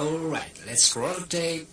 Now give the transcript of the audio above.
Alright, let's roll the tape.